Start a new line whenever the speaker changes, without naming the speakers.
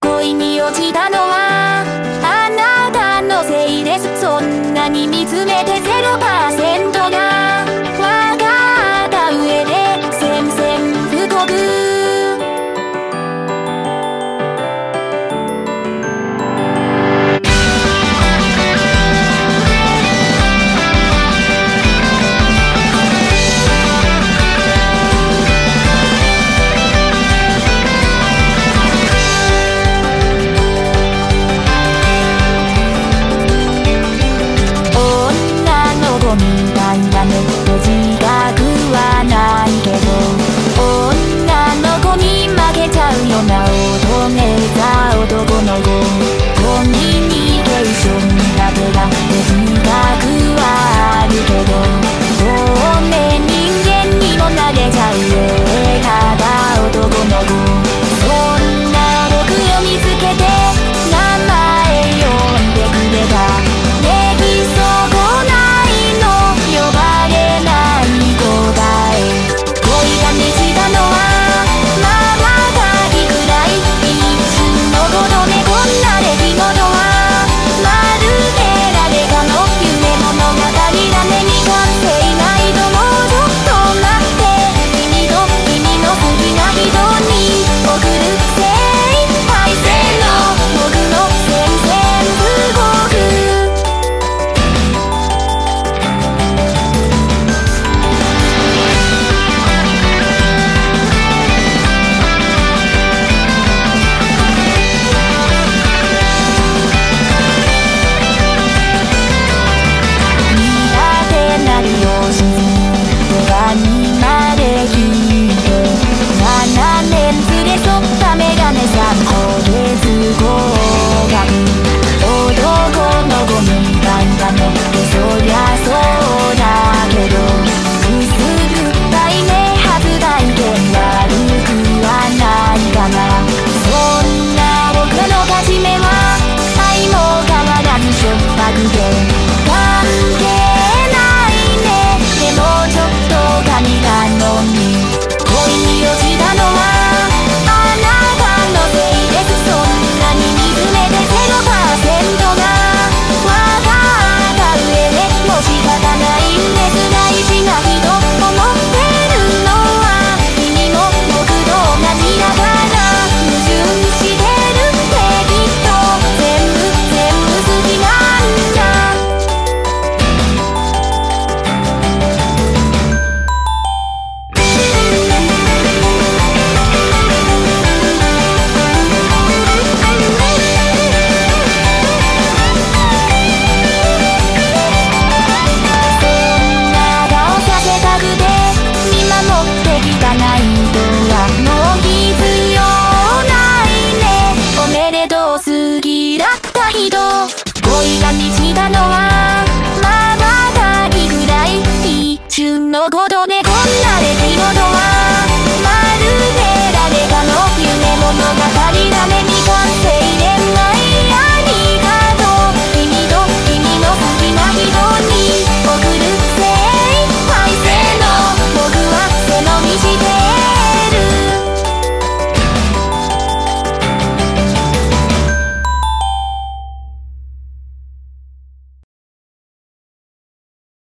恋に落ちたのはあなたのせいです。そんなに見つめてゼロパー態度恋が満ちたのはまだたいぐらい。一瞬のことでこんな出来事